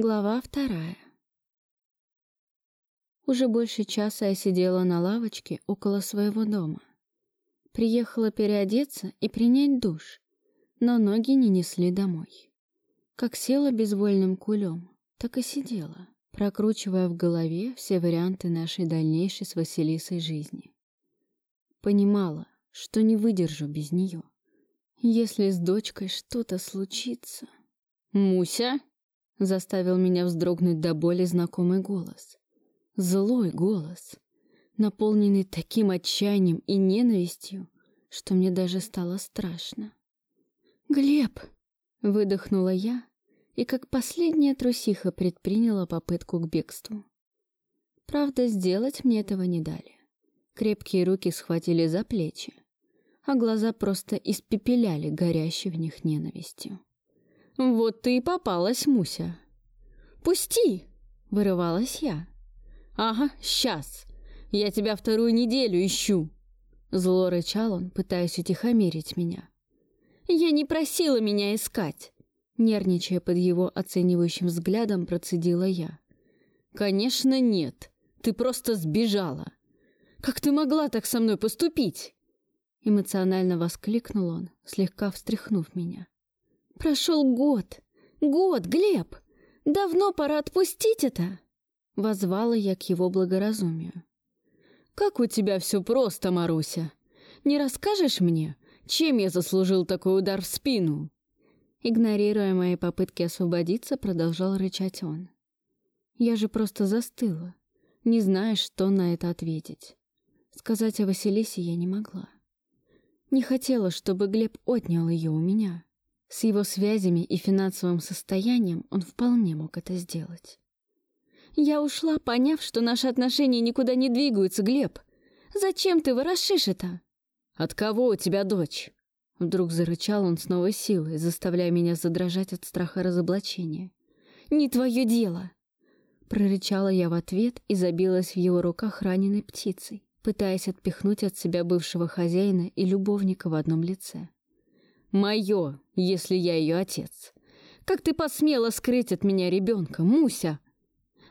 Глава вторая. Уже больше часа я сидела на лавочке около своего дома. Приехала переодеться и принять душ, но ноги не несли домой. Как села безвольным кулем, так и сидела, прокручивая в голове все варианты нашей дальнейшей с Василисой жизни. Понимала, что не выдержу без нее. Если с дочкой что-то случится... «Муся!» Заставил меня вздрогнуть до боли знакомый голос. Злой голос, наполненный таким отчаянием и ненавистью, что мне даже стало страшно. «Глеб!» — выдохнула я и как последняя трусиха предприняла попытку к бегству. Правда, сделать мне этого не дали. Крепкие руки схватили за плечи, а глаза просто испепеляли горящей в них ненавистью. «Вот ты и попалась, Муся!» «Пусти!» — вырывалась я. «Ага, сейчас! Я тебя вторую неделю ищу!» Зло рычал он, пытаясь утихомирить меня. «Я не просила меня искать!» Нервничая под его оценивающим взглядом, процедила я. «Конечно нет! Ты просто сбежала! Как ты могла так со мной поступить?» Эмоционально воскликнул он, слегка встряхнув меня. Прошел год. Год, Глеб! Давно пора отпустить это!» Возвала я к его благоразумию. «Как у тебя все просто, Маруся! Не расскажешь мне, чем я заслужил такой удар в спину?» Игнорируя мои попытки освободиться, продолжал рычать он. «Я же просто застыла, не зная, что на это ответить. Сказать о Василисе я не могла. Не хотела, чтобы Глеб отнял ее у меня. С его связями и финансовым состоянием он вполне мог это сделать. «Я ушла, поняв, что наши отношения никуда не двигаются, Глеб. Зачем ты ворошишь это?» «От кого у тебя дочь?» Вдруг зарычал он с новой силой, заставляя меня задрожать от страха разоблачения. «Не твое дело!» Прорычала я в ответ и забилась в его руках раненой птицей, пытаясь отпихнуть от себя бывшего хозяина и любовника в одном лице. Мое, если я ее отец. Как ты посмела скрыть от меня ребенка, Муся?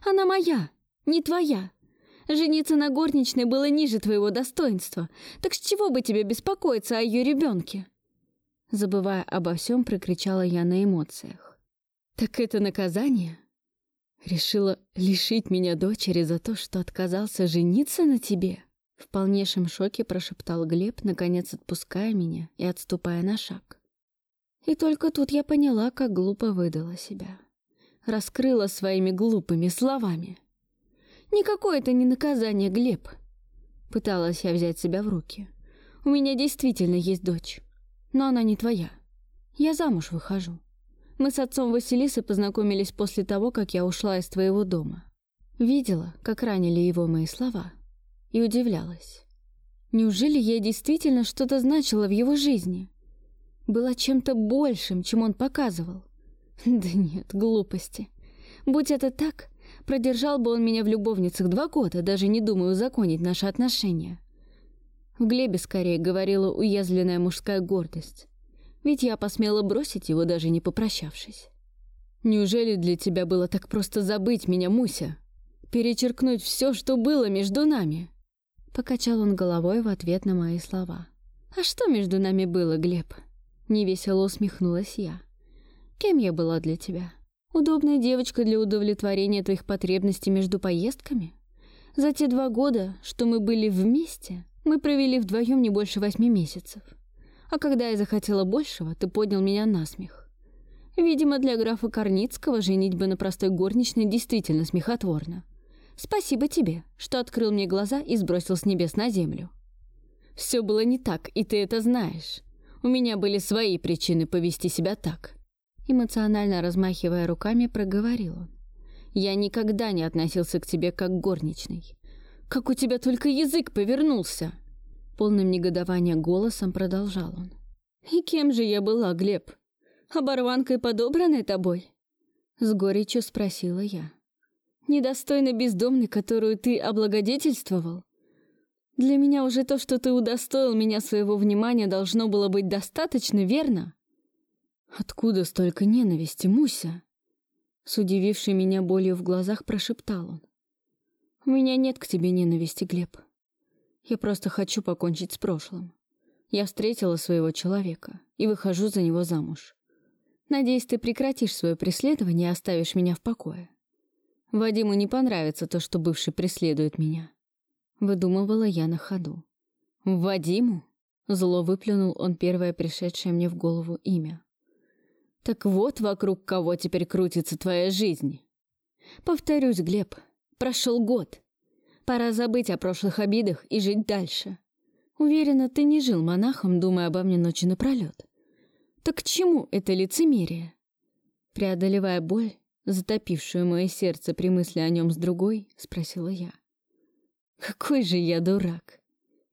Она моя, не твоя. Жениться на горничной было ниже твоего достоинства, так с чего бы тебе беспокоиться о ее ребенке? Забывая обо всем, прокричала я на эмоциях. Так это наказание? Решила лишить меня дочери за то, что отказался жениться на тебе? В полнейшем шоке прошептал Глеб, наконец отпуская меня и отступая на шаг. И только тут я поняла, как глупо выдала себя. Раскрыла своими глупыми словами. «Никакое это не наказание, Глеб!» Пыталась я взять себя в руки. «У меня действительно есть дочь, но она не твоя. Я замуж выхожу. Мы с отцом Василисы познакомились после того, как я ушла из твоего дома. Видела, как ранили его мои слова» и удивлялась. Неужели я действительно что-то значила в его жизни? Была чем-то большим, чем он показывал? Да нет, глупости. Будь это так, продержал бы он меня в любовницах два года, даже не думая узаконить наши отношения. В Глебе скорее говорила уязвленная мужская гордость. Ведь я посмела бросить его, даже не попрощавшись. Неужели для тебя было так просто забыть меня, Муся? Перечеркнуть все, что было между нами?» Покачал он головой в ответ на мои слова. «А что между нами было, Глеб?» Невесело усмехнулась я. «Кем я была для тебя? Удобная девочка для удовлетворения твоих потребностей между поездками? За те два года, что мы были вместе, мы провели вдвоем не больше восьми месяцев. А когда я захотела большего, ты поднял меня на смех. Видимо, для графа Корницкого женитьба на простой горничной действительно смехотворна. Спасибо тебе, что открыл мне глаза и сбросил с небес на землю. Все было не так, и ты это знаешь. У меня были свои причины повести себя так. Эмоционально размахивая руками, проговорил он. Я никогда не относился к тебе как к горничной. Как у тебя только язык повернулся!» Полным негодования голосом продолжал он. «И кем же я была, Глеб? Оборванкой, подобранной тобой?» С горечью спросила я недостойно бездомной, которую ты облагодетельствовал? Для меня уже то, что ты удостоил меня своего внимания, должно было быть достаточно, верно? Откуда столько ненависти, Муся? С удивившей меня болью в глазах прошептал он. «У меня нет к тебе ненависти, Глеб. Я просто хочу покончить с прошлым. Я встретила своего человека и выхожу за него замуж. Надеюсь, ты прекратишь свое преследование и оставишь меня в покое. Вадиму не понравится то, что бывший преследует меня. Выдумывала я на ходу. Вадиму? Зло выплюнул он первое пришедшее мне в голову имя. Так вот, вокруг кого теперь крутится твоя жизнь. Повторюсь, Глеб, прошел год. Пора забыть о прошлых обидах и жить дальше. Уверена, ты не жил монахом, думая обо мне ночи напролет. Так к чему это лицемерие? Преодолевая боль, затопившую мое сердце при мысли о нем с другой, спросила я. «Какой же я дурак!»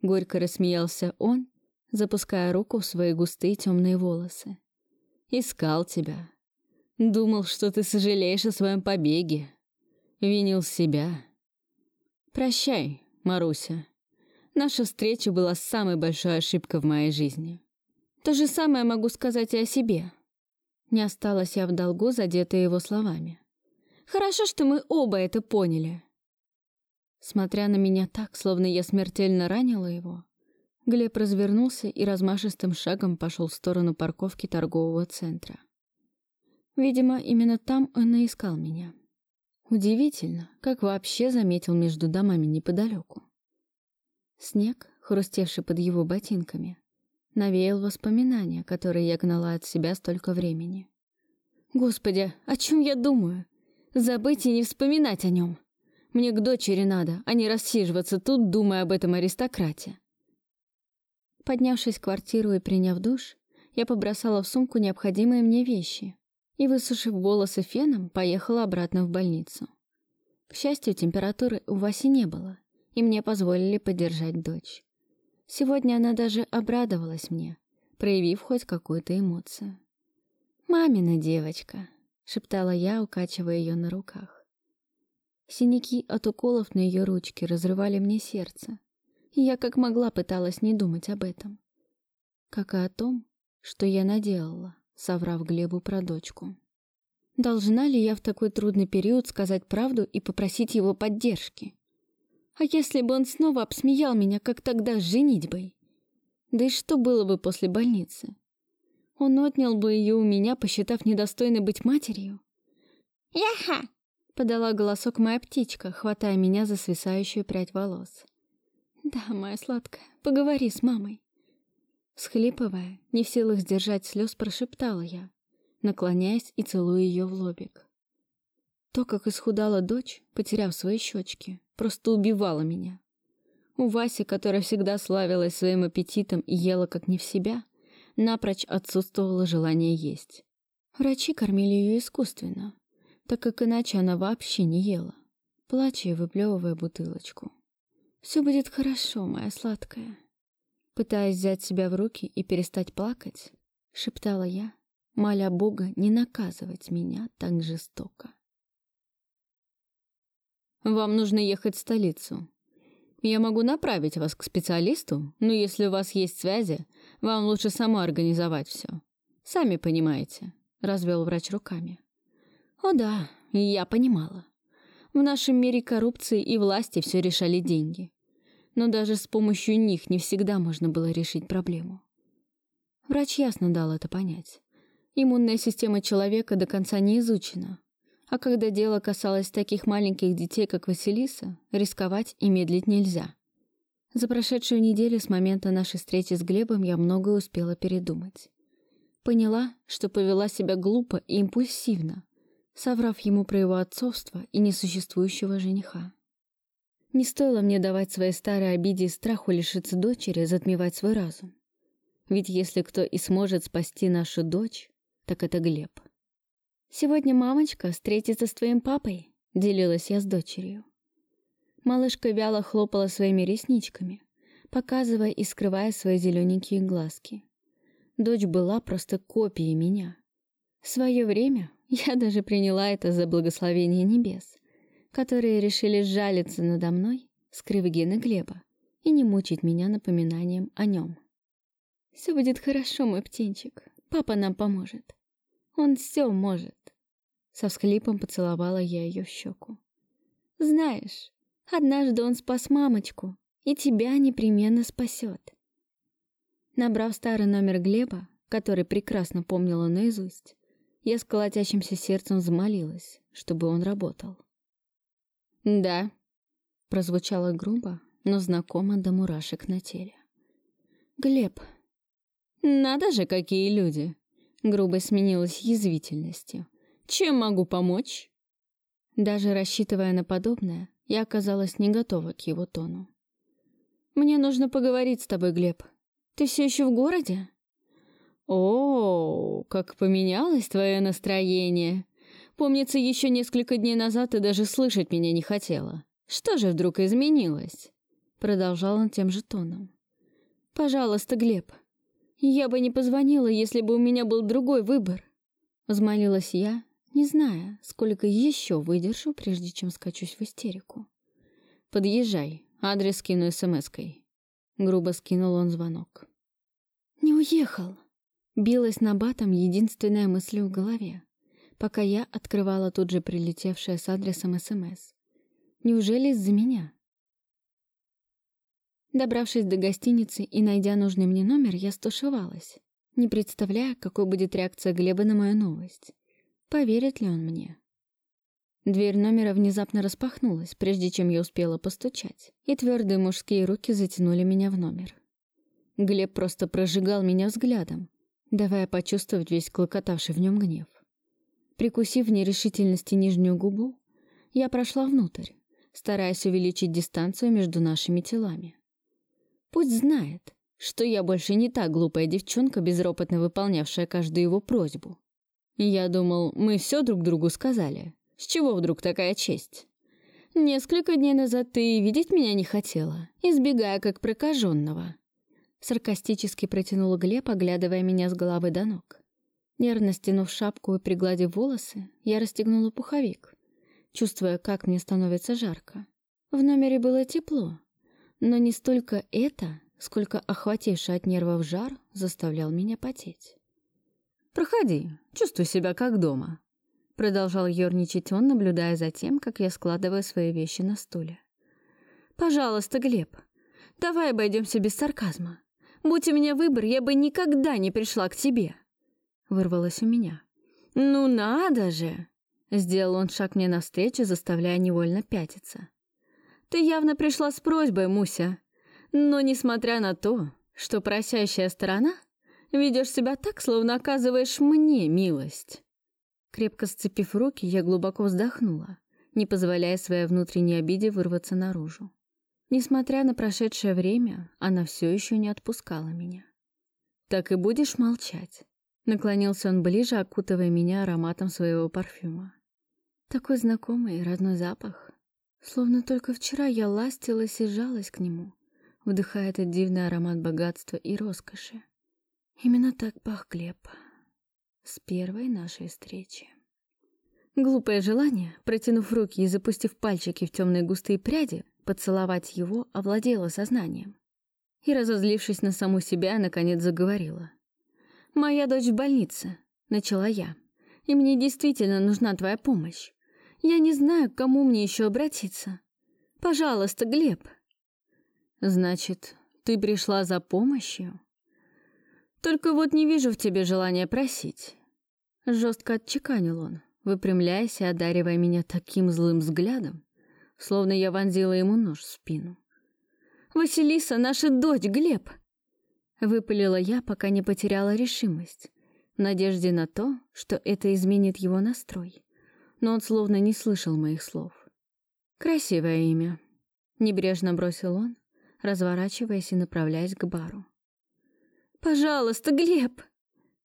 Горько рассмеялся он, запуская руку в свои густые темные волосы. «Искал тебя. Думал, что ты сожалеешь о своем побеге. Винил себя. Прощай, Маруся. Наша встреча была самой большой ошибкой в моей жизни. То же самое могу сказать и о себе. Не осталась я в долгу, задетая его словами. «Хорошо, что мы оба это поняли». Смотря на меня так, словно я смертельно ранила его, Глеб развернулся и размашистым шагом пошел в сторону парковки торгового центра. Видимо, именно там он и искал меня. Удивительно, как вообще заметил между домами неподалеку. Снег, хрустевший под его ботинками, навеял воспоминания, которые я гнала от себя столько времени. Господи, о чем я думаю? Забыть и не вспоминать о нем. Мне к дочери надо, а не рассиживаться тут, думая об этом аристократе. Поднявшись в квартиру и приняв душ, я побросала в сумку необходимые мне вещи и, высушив волосы феном, поехала обратно в больницу. К счастью, температуры у Васи не было, и мне позволили поддержать дочь. Сегодня она даже обрадовалась мне, проявив хоть какую-то эмоцию. «Мамина девочка», — шептала я, укачивая ее на руках. Синяки от уколов на ее ручке разрывали мне сердце, и я как могла пыталась не думать об этом. Как и о том, что я наделала, соврав Глебу про дочку. Должна ли я в такой трудный период сказать правду и попросить его поддержки? А если бы он снова обсмеял меня, как тогда с женитьбой? Да и что было бы после больницы? Он отнял бы ее у меня, посчитав недостойной быть матерью? «Яха!» — подала голосок моя птичка, хватая меня за свисающую прядь волос. «Да, моя сладкая, поговори с мамой». Схлипывая, не в силах сдержать слез, прошептала я, наклоняясь и целуя ее в лобик. То, как исхудала дочь, потеряв свои щечки, просто убивало меня. У Васи, которая всегда славилась своим аппетитом и ела как не в себя, напрочь отсутствовало желание есть. Врачи кормили ее искусственно, так как иначе она вообще не ела, плача и выплевывая бутылочку. «Все будет хорошо, моя сладкая». Пытаясь взять себя в руки и перестать плакать, шептала я, моля Бога не наказывать меня так жестоко. Вам нужно ехать в столицу. Я могу направить вас к специалисту, но если у вас есть связи, вам лучше само организовать все. Сами понимаете», — развел врач руками. «О да, я понимала. В нашем мире коррупции и власти все решали деньги. Но даже с помощью них не всегда можно было решить проблему. Врач ясно дал это понять. Иммунная система человека до конца не изучена, а когда дело касалось таких маленьких детей, как Василиса, рисковать и медлить нельзя. За прошедшую неделю с момента нашей встречи с Глебом я многое успела передумать. Поняла, что повела себя глупо и импульсивно, соврав ему про его отцовство и несуществующего жениха. Не стоило мне давать своей старой обиде и страху лишиться дочери, затмевать свой разум. Ведь если кто и сможет спасти нашу дочь, так это Глеб. «Сегодня мамочка встретится с твоим папой», — делилась я с дочерью. Малышка вяло хлопала своими ресничками, показывая и скрывая свои зелененькие глазки. Дочь была просто копией меня. В свое время я даже приняла это за благословение небес, которые решили сжалиться надо мной, скрыв гены Глеба, и не мучить меня напоминанием о нем. «Все будет хорошо, мой птенчик. Папа нам поможет. Он все может». Со всхлипом поцеловала я ее в щеку. «Знаешь, однажды он спас мамочку, и тебя непременно спасет». Набрав старый номер Глеба, который прекрасно помнила наизусть, я с колотящимся сердцем взмолилась, чтобы он работал. «Да», — прозвучало грубо, но знакомо до мурашек на теле. «Глеб». «Надо же, какие люди!» Грубо сменилась язвительностью. «Чем могу помочь?» Даже рассчитывая на подобное, я оказалась не готова к его тону. «Мне нужно поговорить с тобой, Глеб. Ты все еще в городе?» «О, как поменялось твое настроение! Помнится, еще несколько дней назад ты даже слышать меня не хотела. Что же вдруг изменилось?» Продолжал он тем же тоном. «Пожалуйста, Глеб, я бы не позвонила, если бы у меня был другой выбор». Взмолилась я, не зная, сколько еще выдержу, прежде чем скачусь в истерику. «Подъезжай, адрес скину смс-кой». Грубо скинул он звонок. «Не уехал!» Билась на батом единственная мысль в голове, пока я открывала тут же прилетевшее с адресом СМС. Неужели из-за меня? Добравшись до гостиницы и найдя нужный мне номер, я стушевалась, не представляя, какой будет реакция Глеба на мою новость. Поверит ли он мне? Дверь номера внезапно распахнулась, прежде чем я успела постучать, и твердые мужские руки затянули меня в номер. Глеб просто прожигал меня взглядом, давая почувствовать весь клокотавший в нем гнев. Прикусив в нерешительности нижнюю губу, я прошла внутрь, стараясь увеличить дистанцию между нашими телами. Пусть знает, что я больше не та глупая девчонка, безропотно выполнявшая каждую его просьбу. Я думал, мы все друг другу сказали. С чего вдруг такая честь? Несколько дней назад ты видеть меня не хотела, избегая как прокаженного. Саркастически протянул Глеб, оглядывая меня с головы до ног. Нервно стянув шапку и пригладив волосы, я расстегнула пуховик, чувствуя, как мне становится жарко. В номере было тепло, но не столько это, сколько охвативший от нервов жар заставлял меня потеть. «Проходи, чувствуй себя как дома», — продолжал ерничать он, наблюдая за тем, как я складываю свои вещи на стуле. «Пожалуйста, Глеб, давай обойдемся без сарказма. Будь у меня выбор, я бы никогда не пришла к тебе!» Вырвалось у меня. «Ну надо же!» Сделал он шаг мне навстречу, заставляя невольно пятиться. «Ты явно пришла с просьбой, Муся. Но несмотря на то, что просящая сторона, ведешь себя так, словно оказываешь мне милость». Крепко сцепив руки, я глубоко вздохнула, не позволяя своей внутренней обиде вырваться наружу. Несмотря на прошедшее время, она все еще не отпускала меня. «Так и будешь молчать?» Наклонился он ближе, окутывая меня ароматом своего парфюма. Такой знакомый родной запах. Словно только вчера я ластилась и жалась к нему, вдыхая этот дивный аромат богатства и роскоши. Именно так пах Глеб. С первой нашей встречи. Глупое желание, протянув руки и запустив пальчики в темные густые пряди, Поцеловать его овладело сознанием. И, разозлившись на саму себя, наконец заговорила. «Моя дочь в больнице», — начала я. «И мне действительно нужна твоя помощь. Я не знаю, к кому мне еще обратиться. Пожалуйста, Глеб». «Значит, ты пришла за помощью?» «Только вот не вижу в тебе желания просить». Жестко отчеканил он, выпрямляясь и одаривая меня таким злым взглядом, словно я вонзила ему нож в спину. «Василиса, наша дочь, Глеб!» Выпалила я, пока не потеряла решимость, в надежде на то, что это изменит его настрой. Но он словно не слышал моих слов. «Красивое имя», — небрежно бросил он, разворачиваясь и направляясь к бару. «Пожалуйста, Глеб!»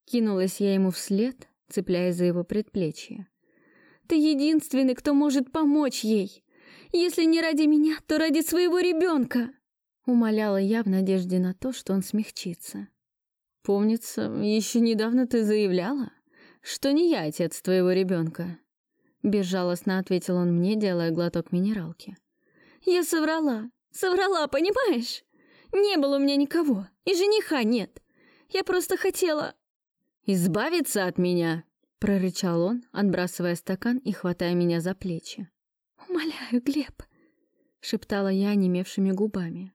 Кинулась я ему вслед, цепляясь за его предплечье. «Ты единственный, кто может помочь ей! Если не ради меня, то ради своего ребенка!» Умоляла я в надежде на то, что он смягчится. «Помнится, еще недавно ты заявляла, что не я отец твоего ребенка. Безжалостно ответил он мне, делая глоток минералки. «Я соврала, соврала, понимаешь? Не было у меня никого, и жениха нет. Я просто хотела...» «Избавиться от меня?» Прорычал он, отбрасывая стакан и хватая меня за плечи. «Умоляю, Глеб!» — шептала я онемевшими губами.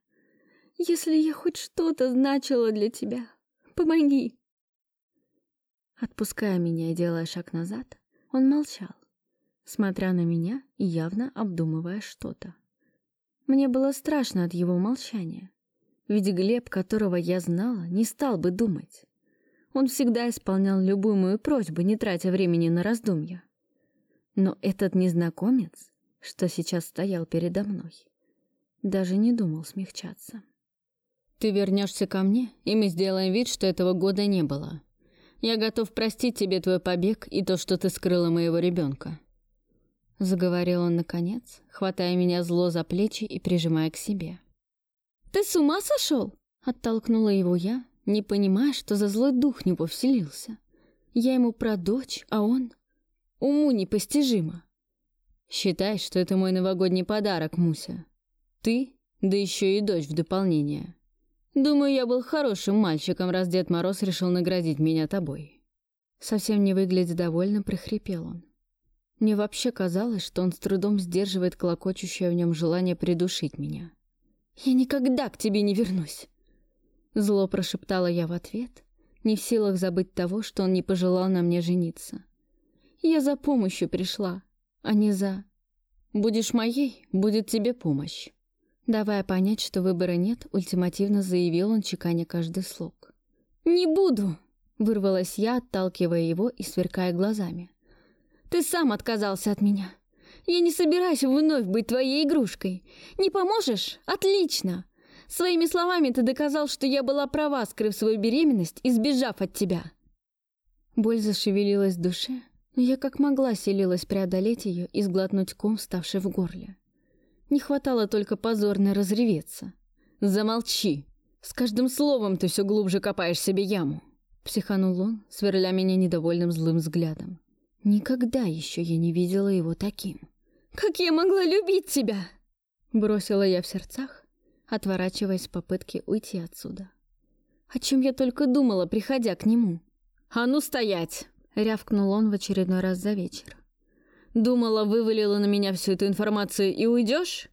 «Если я хоть что-то значила для тебя, помоги!» Отпуская меня и делая шаг назад, он молчал, смотря на меня и явно обдумывая что-то. Мне было страшно от его молчания, ведь Глеб, которого я знала, не стал бы думать. Он всегда исполнял любую мою просьбу, не тратя времени на раздумья. Но этот незнакомец, что сейчас стоял передо мной, даже не думал смягчаться. «Ты вернешься ко мне, и мы сделаем вид, что этого года не было», я готов простить тебе твой побег и то, что ты скрыла моего ребенка. Заговорил он наконец, хватая меня зло за плечи и прижимая к себе. «Ты с ума сошел?» Оттолкнула его я, не понимая, что за злой дух него вселился. Я ему про дочь, а он... Уму непостижимо. Считай, что это мой новогодний подарок, Муся. Ты, да еще и дочь в дополнение. Думаю, я был хорошим мальчиком, раз Дед Мороз решил наградить меня тобой. Совсем не выглядя довольно, прихрипел он. Мне вообще казалось, что он с трудом сдерживает клокочущее в нем желание придушить меня. «Я никогда к тебе не вернусь!» Зло прошептала я в ответ, не в силах забыть того, что он не пожелал на мне жениться. Я за помощью пришла, а не за... Будешь моей, будет тебе помощь. Давая понять, что выбора нет, ультимативно заявил он, чеканя каждый слог. «Не буду!» — вырвалась я, отталкивая его и сверкая глазами. «Ты сам отказался от меня. Я не собираюсь вновь быть твоей игрушкой. Не поможешь? Отлично! Своими словами ты доказал, что я была права, скрыв свою беременность и сбежав от тебя». Боль зашевелилась в душе, но я как могла селилась преодолеть ее и сглотнуть ком, ставший в горле. Не хватало только позорно разреветься. «Замолчи! С каждым словом ты все глубже копаешь себе яму!» Психанул он, сверля меня недовольным злым взглядом. Никогда еще я не видела его таким. «Как я могла любить тебя?» Бросила я в сердцах, отворачиваясь в попытке уйти отсюда. О чем я только думала, приходя к нему. «А ну стоять!» — рявкнул он в очередной раз за вечер. Думала, вывалила на меня всю эту информацию и уйдешь?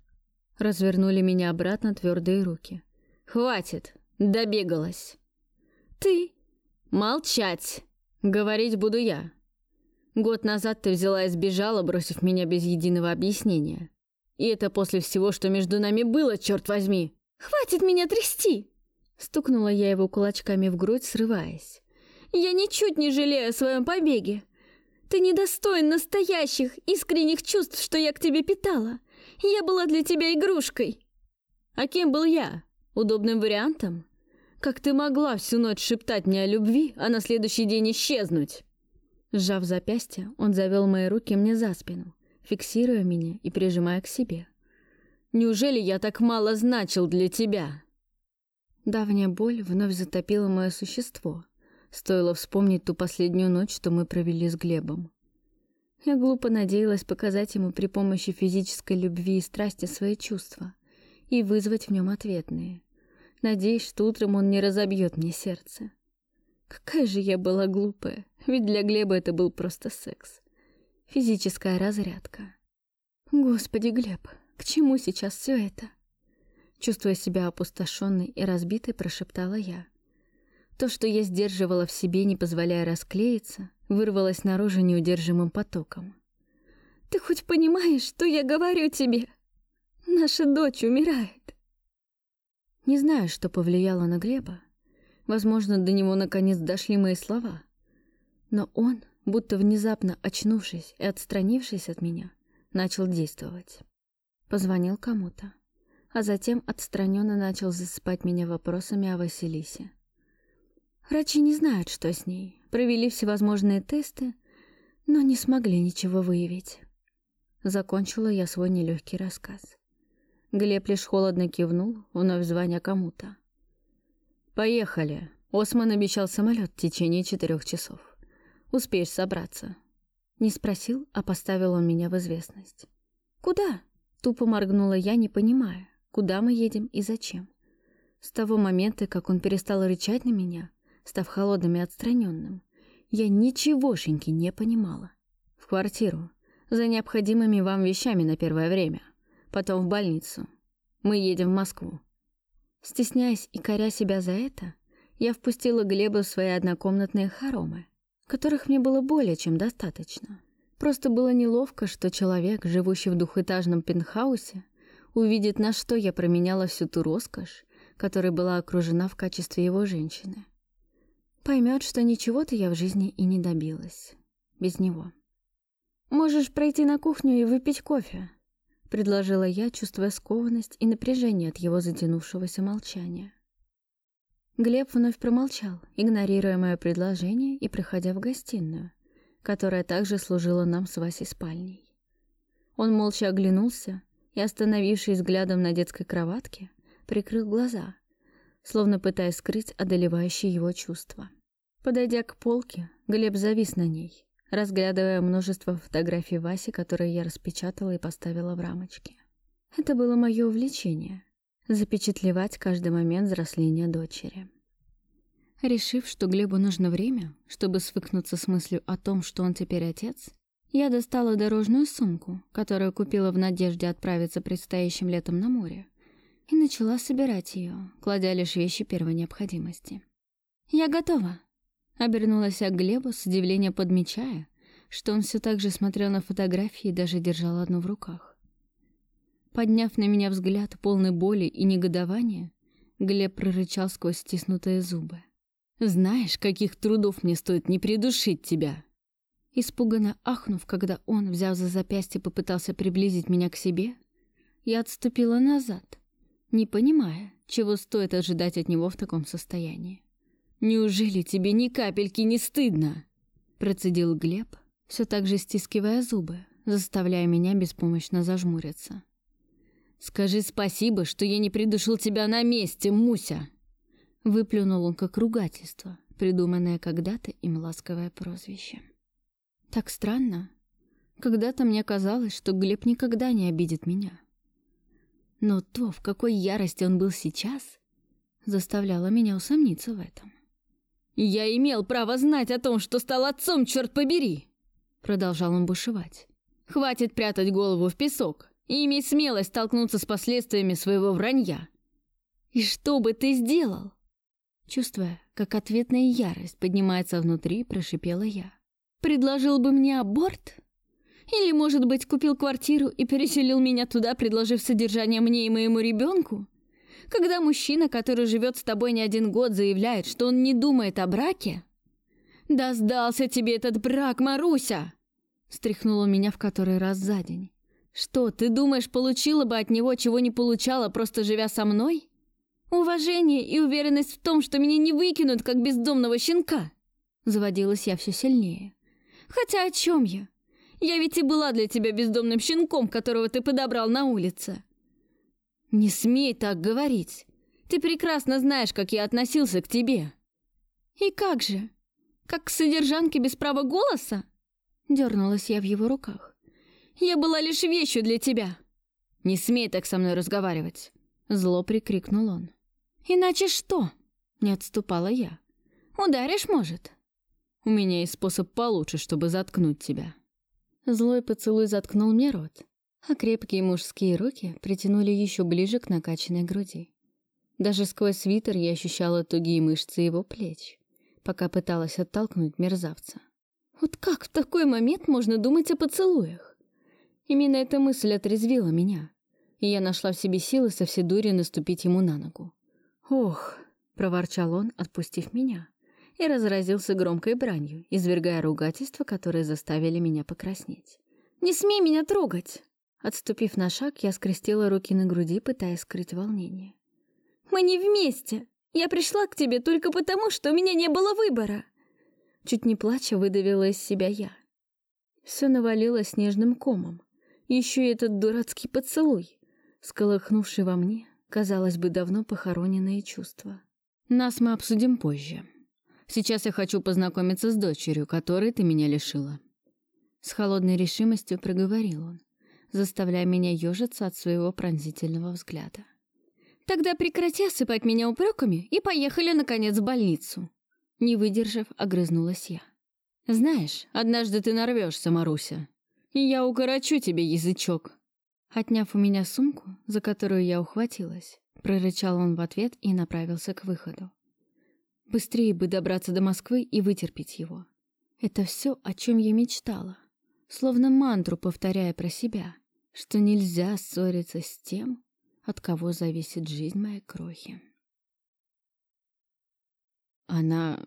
Развернули меня обратно твердые руки. Хватит, добегалась. Ты? Молчать. Говорить буду я. Год назад ты взяла и сбежала, бросив меня без единого объяснения. И это после всего, что между нами было, черт возьми. Хватит меня трясти! Стукнула я его кулачками в грудь, срываясь. Я ничуть не жалею о своем побеге. Ты недостоин настоящих, искренних чувств, что я к тебе питала. Я была для тебя игрушкой. А кем был я? Удобным вариантом? Как ты могла всю ночь шептать мне о любви, а на следующий день исчезнуть? Сжав запястье, он завел мои руки мне за спину, фиксируя меня и прижимая к себе. Неужели я так мало значил для тебя? Давняя боль вновь затопила мое существо, Стоило вспомнить ту последнюю ночь, что мы провели с Глебом. Я глупо надеялась показать ему при помощи физической любви и страсти свои чувства и вызвать в нем ответные. Надеюсь, что утром он не разобьет мне сердце. Какая же я была глупая, ведь для Глеба это был просто секс. Физическая разрядка. Господи, Глеб, к чему сейчас все это? Чувствуя себя опустошенной и разбитой, прошептала я. То, что я сдерживала в себе, не позволяя расклеиться, вырвалось наружу неудержимым потоком. «Ты хоть понимаешь, что я говорю тебе? Наша дочь умирает!» Не знаю, что повлияло на Глеба. Возможно, до него наконец дошли мои слова. Но он, будто внезапно очнувшись и отстранившись от меня, начал действовать. Позвонил кому-то, а затем отстраненно начал засыпать меня вопросами о Василисе. Врачи не знают, что с ней. Провели всевозможные тесты, но не смогли ничего выявить. Закончила я свой нелегкий рассказ. Глеб лишь холодно кивнул, вновь звоня кому-то. «Поехали!» Осман обещал самолет в течение четырех часов. «Успеешь собраться?» Не спросил, а поставил он меня в известность. «Куда?» Тупо моргнула я, не понимая, куда мы едем и зачем. С того момента, как он перестал рычать на меня, став холодным и отстраненным. Я ничегошеньки не понимала. В квартиру. За необходимыми вам вещами на первое время. Потом в больницу. Мы едем в Москву. Стесняясь и коря себя за это, я впустила Глеба в свои однокомнатные хоромы, которых мне было более чем достаточно. Просто было неловко, что человек, живущий в двухэтажном пентхаусе, увидит, на что я променяла всю ту роскошь, которой была окружена в качестве его женщины. Поймет, что ничего-то я в жизни и не добилась. Без него. «Можешь пройти на кухню и выпить кофе», — предложила я, чувствуя скованность и напряжение от его затянувшегося молчания. Глеб вновь промолчал, игнорируя мое предложение и приходя в гостиную, которая также служила нам с Васей спальней. Он молча оглянулся и, остановившись взглядом на детской кроватке, прикрыл глаза, словно пытаясь скрыть одолевающие его чувства. Подойдя к полке, Глеб завис на ней, разглядывая множество фотографий Васи, которые я распечатала и поставила в рамочке. Это было мое увлечение — запечатлевать каждый момент взросления дочери. Решив, что Глебу нужно время, чтобы свыкнуться с мыслью о том, что он теперь отец, я достала дорожную сумку, которую купила в надежде отправиться предстоящим летом на море, и начала собирать ее, кладя лишь вещи первой необходимости. «Я готова!» — обернулась я к Глебу с удивлением подмечая, что он все так же смотрел на фотографии и даже держал одну в руках. Подняв на меня взгляд полный боли и негодования, Глеб прорычал сквозь стиснутые зубы. Знаешь, каких трудов мне стоит не придушить тебя?» Испуганно ахнув, когда он, взяв за запястье, попытался приблизить меня к себе, я отступила назад, не понимая, чего стоит ожидать от него в таком состоянии. «Неужели тебе ни капельки не стыдно?» Процедил Глеб, все так же стискивая зубы, заставляя меня беспомощно зажмуриться. «Скажи спасибо, что я не придушил тебя на месте, Муся!» Выплюнул он как ругательство, придуманное когда-то им ласковое прозвище. Так странно. Когда-то мне казалось, что Глеб никогда не обидит меня. Но то, в какой ярости он был сейчас, заставляло меня усомниться в этом. «Я имел право знать о том, что стал отцом, черт побери!» Продолжал он бушевать. «Хватит прятать голову в песок и иметь смелость столкнуться с последствиями своего вранья. И что бы ты сделал?» Чувствуя, как ответная ярость поднимается внутри, прошипела я. «Предложил бы мне аборт? Или, может быть, купил квартиру и переселил меня туда, предложив содержание мне и моему ребенку? Когда мужчина, который живет с тобой не один год, заявляет, что он не думает о браке? Да сдался тебе этот брак, Маруся!» Стряхнула меня в который раз за день. «Что, ты думаешь, получила бы от него, чего не получала, просто живя со мной?» Уважение и уверенность в том, что меня не выкинут, как бездомного щенка. Заводилась я все сильнее. Хотя о чем я? Я ведь и была для тебя бездомным щенком, которого ты подобрал на улице. Не смей так говорить. Ты прекрасно знаешь, как я относился к тебе. И как же? Как к содержанке без права голоса? Дернулась я в его руках. Я была лишь вещью для тебя. Не смей так со мной разговаривать. Зло прикрикнул он. «Иначе что?» — не отступала я. «Ударишь, может?» «У меня есть способ получше, чтобы заткнуть тебя». Злой поцелуй заткнул мне рот, а крепкие мужские руки притянули еще ближе к накачанной груди. Даже сквозь свитер я ощущала тугие мышцы его плеч, пока пыталась оттолкнуть мерзавца. Вот как в такой момент можно думать о поцелуях? Именно эта мысль отрезвила меня, и я нашла в себе силы со всей дури наступить ему на ногу. «Ох!» — проворчал он, отпустив меня, и разразился громкой бранью, извергая ругательства, которые заставили меня покраснеть. «Не смей меня трогать!» Отступив на шаг, я скрестила руки на груди, пытаясь скрыть волнение. «Мы не вместе! Я пришла к тебе только потому, что у меня не было выбора!» Чуть не плача выдавила из себя я. Все навалилось снежным комом. Еще и этот дурацкий поцелуй, сколыхнувший во мне казалось бы, давно похороненные чувства. Нас мы обсудим позже. Сейчас я хочу познакомиться с дочерью, которой ты меня лишила. С холодной решимостью проговорил он, заставляя меня ежиться от своего пронзительного взгляда. Тогда прекрати осыпать меня упреками и поехали, наконец, в больницу. Не выдержав, огрызнулась я. Знаешь, однажды ты нарвешься, Маруся, и я укорочу тебе язычок. Отняв у меня сумку, за которую я ухватилась, прорычал он в ответ и направился к выходу. Быстрее бы добраться до Москвы и вытерпеть его. Это все, о чем я мечтала, словно мантру повторяя про себя, что нельзя ссориться с тем, от кого зависит жизнь моей крохи. Она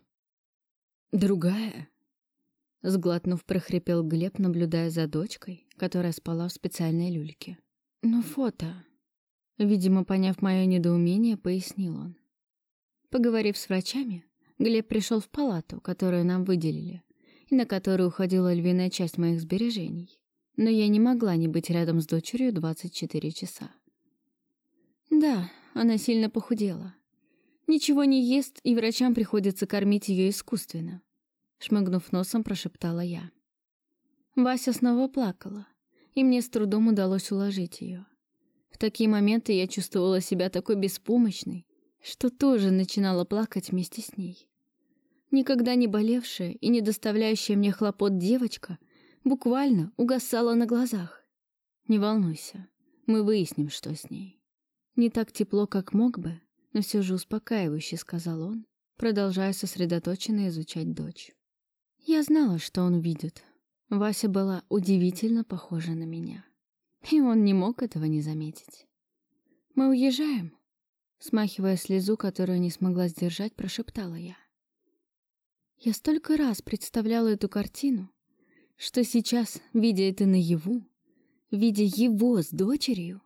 другая. Сглотнув, прохрипел Глеб, наблюдая за дочкой, которая спала в специальной люльке. «Ну, фото». Видимо, поняв мое недоумение, пояснил он. Поговорив с врачами, Глеб пришел в палату, которую нам выделили, и на которую уходила львиная часть моих сбережений. Но я не могла не быть рядом с дочерью 24 часа. Да, она сильно похудела. Ничего не ест, и врачам приходится кормить ее искусственно. Шмыгнув носом, прошептала я. Вася снова плакала, и мне с трудом удалось уложить ее. В такие моменты я чувствовала себя такой беспомощной, что тоже начинала плакать вместе с ней. Никогда не болевшая и не доставляющая мне хлопот девочка буквально угасала на глазах. Не волнуйся, мы выясним, что с ней. Не так тепло, как мог бы, но все же успокаивающе сказал он, продолжая сосредоточенно изучать дочь. Я знала, что он видит. Вася была удивительно похожа на меня. И он не мог этого не заметить. «Мы уезжаем?» Смахивая слезу, которую не смогла сдержать, прошептала я. Я столько раз представляла эту картину, что сейчас, видя это наяву, видя его с дочерью,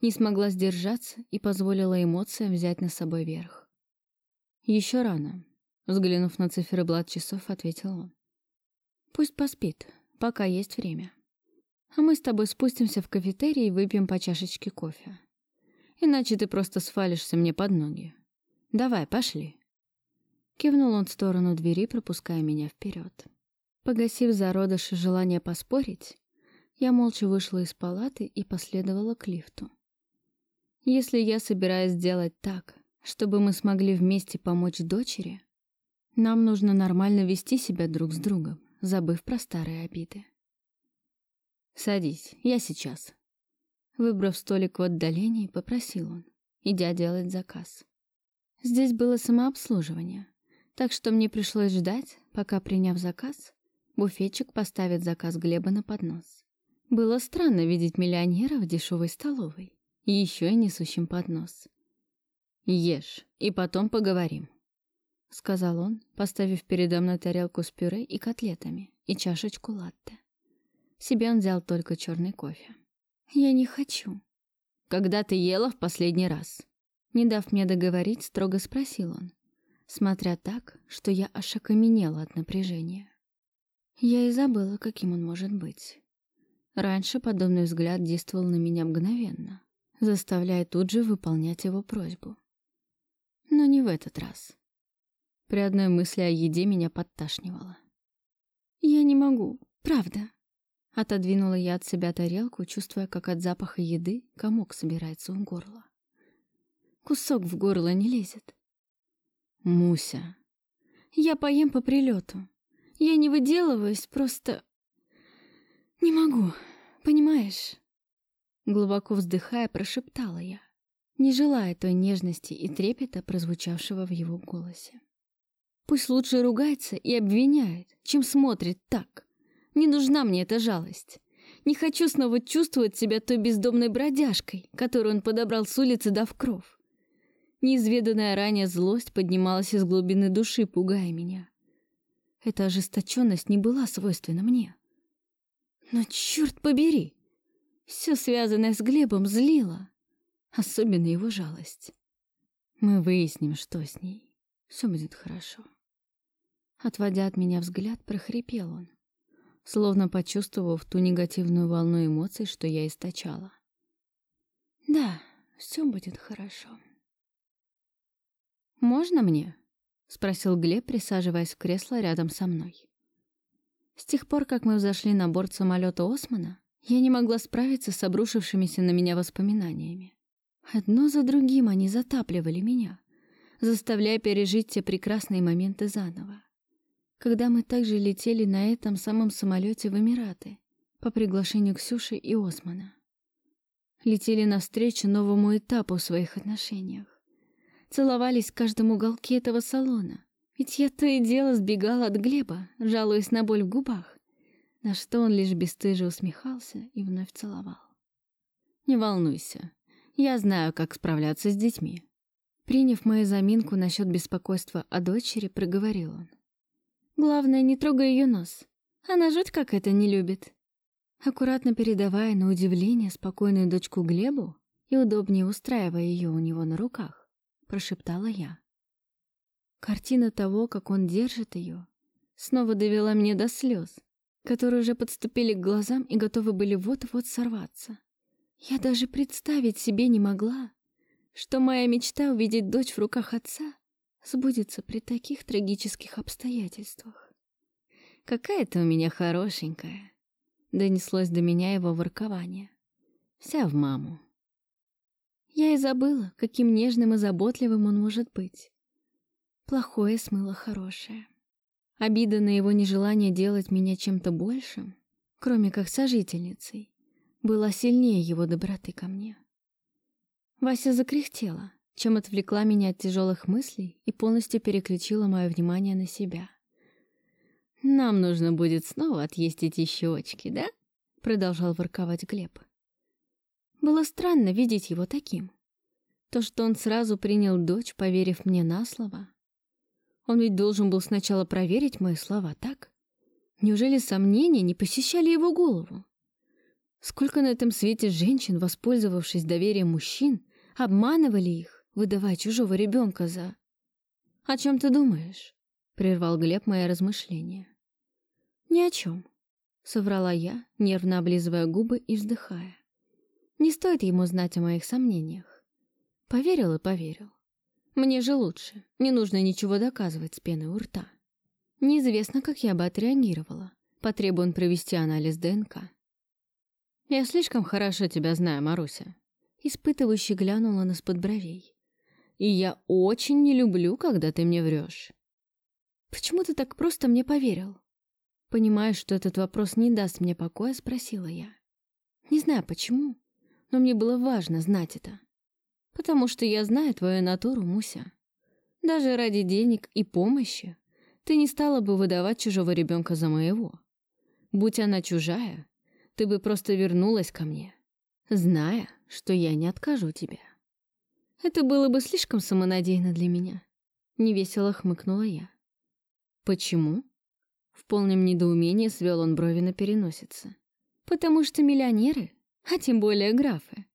не смогла сдержаться и позволила эмоциям взять на собой верх. Еще рано, взглянув на циферблат часов, ответил он. Пусть поспит, пока есть время. А мы с тобой спустимся в кафетерий и выпьем по чашечке кофе. Иначе ты просто свалишься мне под ноги. Давай, пошли. Кивнул он в сторону двери, пропуская меня вперед. Погасив зародыши желание поспорить, я молча вышла из палаты и последовала к лифту. Если я собираюсь сделать так, чтобы мы смогли вместе помочь дочери, нам нужно нормально вести себя друг с другом, забыв про старые обиды. «Садись, я сейчас». Выбрав столик в отдалении, попросил он, идя делать заказ. Здесь было самообслуживание, так что мне пришлось ждать, пока, приняв заказ, буфетчик поставит заказ Глеба на поднос. Было странно видеть миллионера в дешевой столовой и еще и несущим поднос. «Ешь, и потом поговорим», — сказал он, поставив передо мной тарелку с пюре и котлетами и чашечку латте. Себе он взял только черный кофе. «Я не хочу». «Когда ты ела в последний раз?» Не дав мне договорить, строго спросил он, смотря так, что я аж окаменела от напряжения. Я и забыла, каким он может быть. Раньше подобный взгляд действовал на меня мгновенно заставляя тут же выполнять его просьбу. Но не в этот раз. При одной мысли о еде меня подташнивало. «Я не могу, правда». Отодвинула я от себя тарелку, чувствуя, как от запаха еды комок собирается у горла. Кусок в горло не лезет. «Муся». «Я поем по прилету. Я не выделываюсь, просто... Не могу, понимаешь?» Глубоко вздыхая, прошептала я, не желая той нежности и трепета, прозвучавшего в его голосе. Пусть лучше ругается и обвиняет, чем смотрит так. Не нужна мне эта жалость. Не хочу снова чувствовать себя той бездомной бродяжкой, которую он подобрал с улицы дав кров. Неизведанная ранее злость поднималась из глубины души, пугая меня. Эта ожесточенность не была свойственна мне. Но черт побери! Все связанное с Глебом злило. Особенно его жалость. Мы выясним, что с ней. Все будет хорошо. Отводя от меня взгляд, прохрипел он, словно почувствовав ту негативную волну эмоций, что я источала. «Да, все будет хорошо». «Можно мне?» — спросил Глеб, присаживаясь в кресло рядом со мной. С тех пор, как мы взошли на борт самолета Османа, я не могла справиться с обрушившимися на меня воспоминаниями. Одно за другим они затапливали меня, заставляя пережить те прекрасные моменты заново. Когда мы также летели на этом самом самолете в Эмираты по приглашению Ксюши и Османа. Летели навстречу новому этапу в своих отношениях. Целовались в каждом уголке этого салона. Ведь я то и дело сбегала от Глеба, жалуясь на боль в губах, на что он лишь бесстыже усмехался и вновь целовал. «Не волнуйся, я знаю, как справляться с детьми». Приняв мою заминку насчет беспокойства о дочери, проговорил он. «Главное, не трогай ее нос. Она жуть как это не любит». Аккуратно передавая на удивление спокойную дочку Глебу и удобнее устраивая ее у него на руках, прошептала я. Картина того, как он держит ее, снова довела меня до слез, которые уже подступили к глазам и готовы были вот-вот сорваться. Я даже представить себе не могла, что моя мечта увидеть дочь в руках отца сбудется при таких трагических обстоятельствах. «Какая ты у меня хорошенькая!» — донеслось до меня его воркование. «Вся в маму». Я и забыла, каким нежным и заботливым он может быть. Плохое смыло хорошее. Обида на его нежелание делать меня чем-то большим, кроме как сожительницей, была сильнее его доброты ко мне. Вася закряхтела, чем отвлекла меня от тяжелых мыслей и полностью переключила мое внимание на себя. «Нам нужно будет снова отъесть эти щечки, да?» — продолжал ворковать Глеб. Было странно видеть его таким. То, что он сразу принял дочь, поверив мне на слово. Он ведь должен был сначала проверить мои слова, так? Неужели сомнения не посещали его голову? Сколько на этом свете женщин, воспользовавшись доверием мужчин, обманывали их, выдавая чужого ребенка за... «О чем ты думаешь?» — прервал Глеб мои размышления. «Ни о чем», — соврала я, нервно облизывая губы и вздыхая. «Не стоит ему знать о моих сомнениях. Поверил и поверил. Мне же лучше, не нужно ничего доказывать с пеной у рта. Неизвестно, как я бы отреагировала, потребует провести анализ ДНК. «Я слишком хорошо тебя знаю, Маруся», — испытывающе глянула на спод бровей. «И я очень не люблю, когда ты мне врешь». «Почему ты так просто мне поверил?» Понимая, что этот вопрос не даст мне покоя, спросила я. Не знаю почему, но мне было важно знать это. Потому что я знаю твою натуру, Муся. Даже ради денег и помощи ты не стала бы выдавать чужого ребенка за моего. Будь она чужая, ты бы просто вернулась ко мне, зная, что я не откажу тебе. Это было бы слишком самонадеянно для меня. Невесело хмыкнула я. Почему? В полном недоумении свел он брови на переносице. Потому что миллионеры, а тем более графы,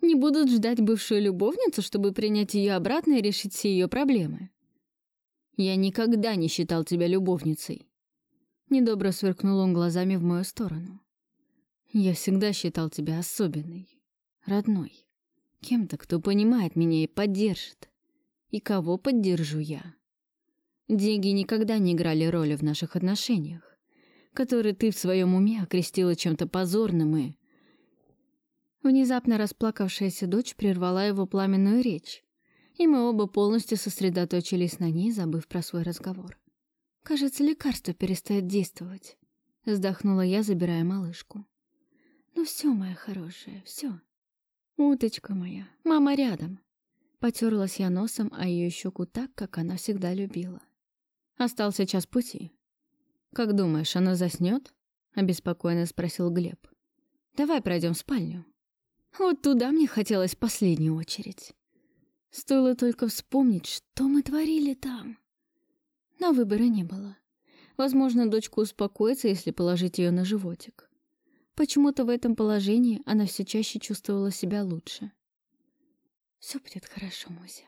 не будут ждать бывшую любовницу, чтобы принять ее обратно и решить все ее проблемы. Я никогда не считал тебя любовницей. Недобро сверкнул он глазами в мою сторону. Я всегда считал тебя особенной, родной, кем-то, кто понимает меня и поддержит. И кого поддержу я? Деньги никогда не играли роли в наших отношениях, которые ты в своем уме окрестила чем-то позорным и... Внезапно расплакавшаяся дочь прервала его пламенную речь, и мы оба полностью сосредоточились на ней, забыв про свой разговор. «Кажется, лекарство перестает действовать», — вздохнула я, забирая малышку. Ну все, моя хорошая, все. Уточка моя, мама рядом. Потерлась я носом о ее щеку так, как она всегда любила. Остался час пути. Как думаешь, она заснет? Обеспокоенно спросил Глеб. Давай пройдем в спальню. Вот туда мне хотелось в последнюю очередь. Стоило только вспомнить, что мы творили там. Но выбора не было. Возможно, дочку успокоится, если положить ее на животик. Почему-то в этом положении она все чаще чувствовала себя лучше. «Все будет хорошо, Музя.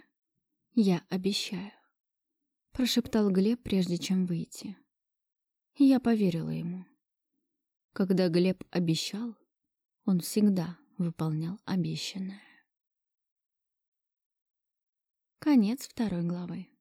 Я обещаю», — прошептал Глеб, прежде чем выйти. Я поверила ему. Когда Глеб обещал, он всегда выполнял обещанное. Конец второй главы.